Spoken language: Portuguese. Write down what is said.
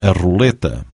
a roleta.